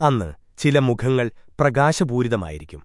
അന്ന് ചില മുഖങ്ങൾ പ്രകാശപൂരിതമായിരിക്കും